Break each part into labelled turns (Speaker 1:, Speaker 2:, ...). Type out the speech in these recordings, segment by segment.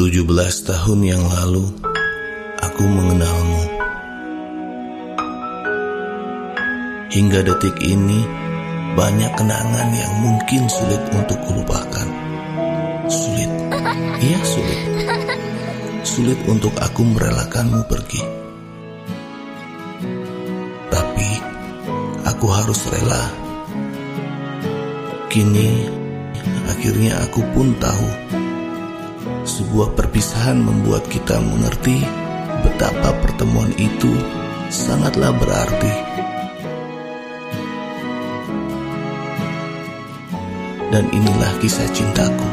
Speaker 1: 17 tahun yang lalu, aku mengenalmu. Hingga detik ini, banyak kenangan yang mungkin sulit untuk kulupakan. Sulit, iya sulit. Sulit untuk aku merelakanmu pergi. Tapi, aku harus rela. Kini, akhirnya aku pun tahu sebuah perpisahan membuat kita mengerti betapa pertemuan itu sangatlah berarti. Dan inilah kisah cintaku.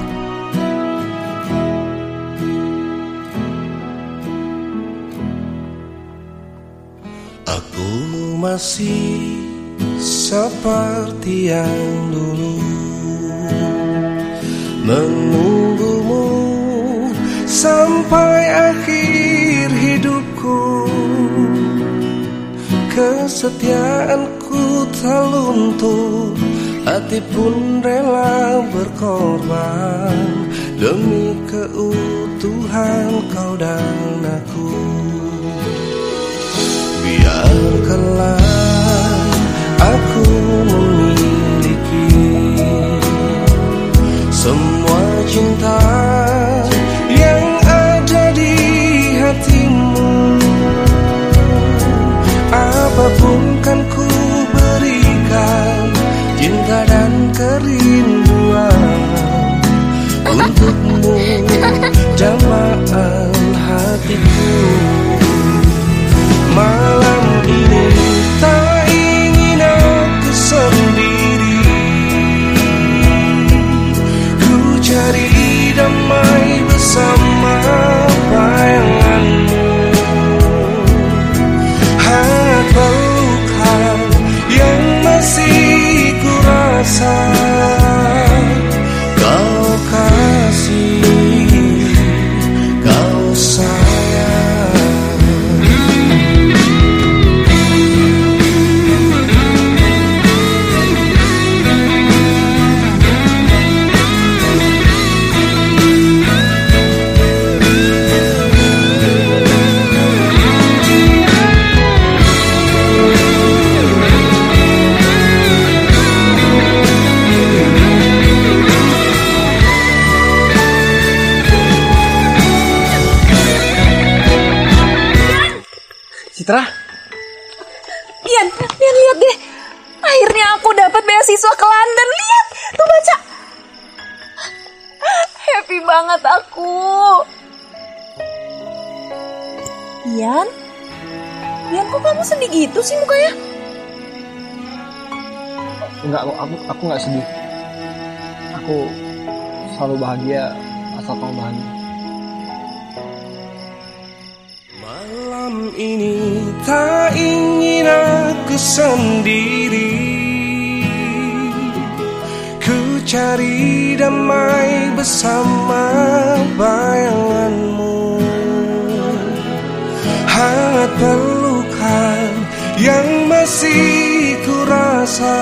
Speaker 2: Aku masih seperti yang dulu Menunggumu sampai akhir hidupku. Kesetiaanku tak luntur Hati pun rela berkorban. Demi keutuhan kau dan aku. Biarkanlah aku
Speaker 3: Citra,
Speaker 4: Pian, Pian lihat deh. Akhirnya aku dapat beasiswa ke London. Lihat, tuh baca. Happy banget aku. Pian? Pian kok kamu sedih gitu sih mukanya?
Speaker 3: enggak aku aku nggak sedih. Aku selalu bahagia asal kamu bahagia.
Speaker 2: Malam ini tak ingin aku sendiri. Ku cari damai bersama bayanganmu. Hangat pelukan yang masih ku rasa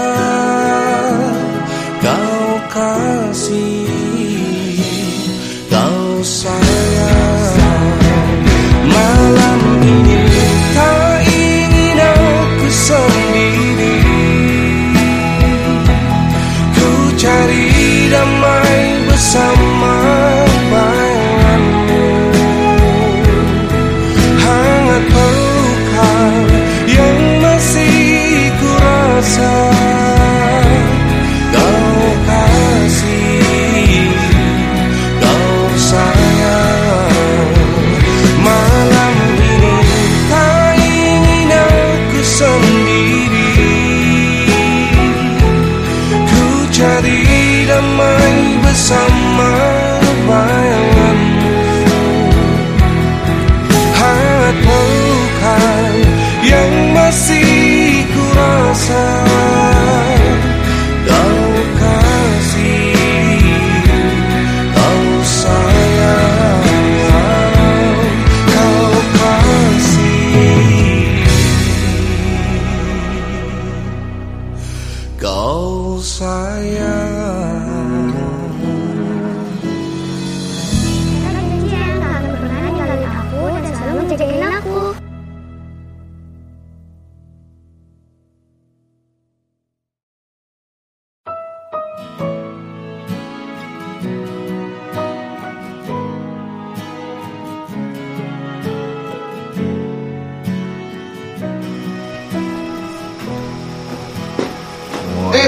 Speaker 2: cari damai bersama bayanganmu. Hangat pelukan yang masih kurasa.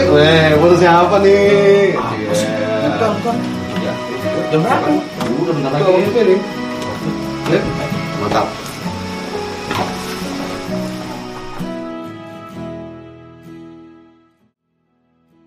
Speaker 5: Weh, putusnya apa nih?
Speaker 6: Bukan, bukan. Jam berapa?
Speaker 5: Udah bentar lagi. Mantap.